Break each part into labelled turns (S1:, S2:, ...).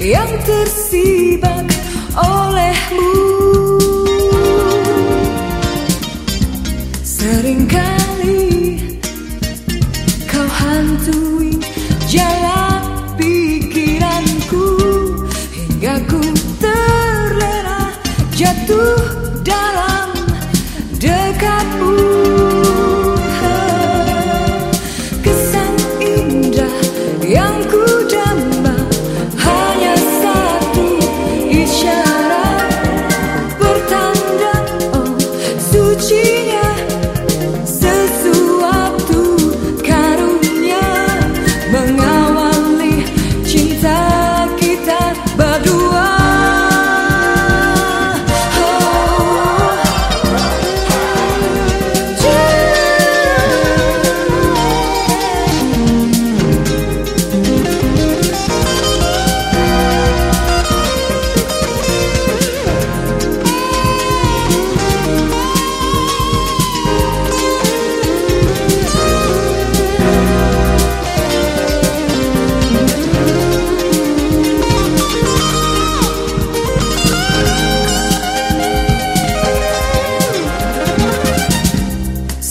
S1: Yang tersibak olehmu. Seringkali kau hantui jalan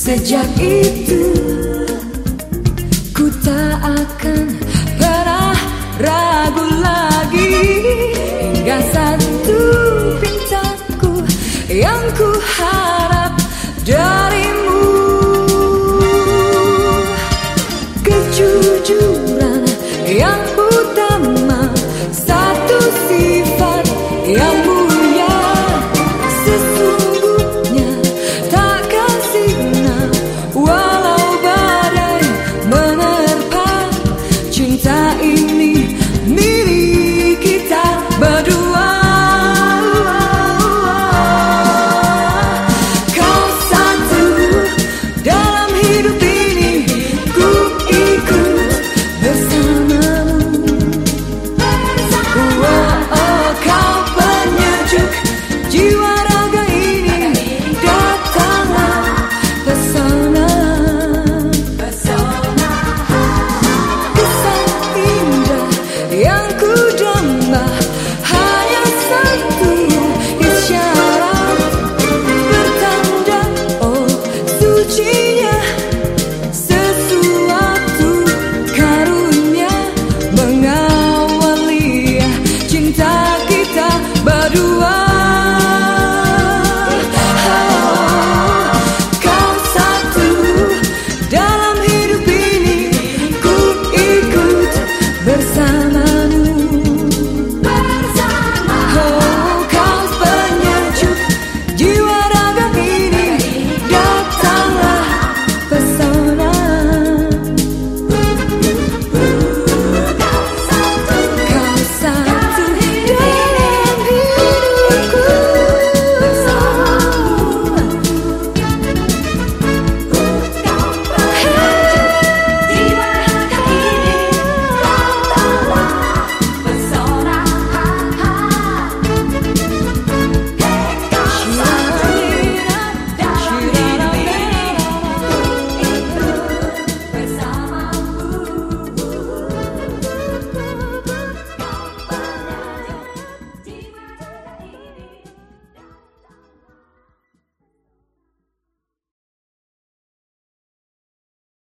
S1: Sejak itu ku tak akan pernah ragu lagi. Hingga satu pintaku yang ku harap. darimu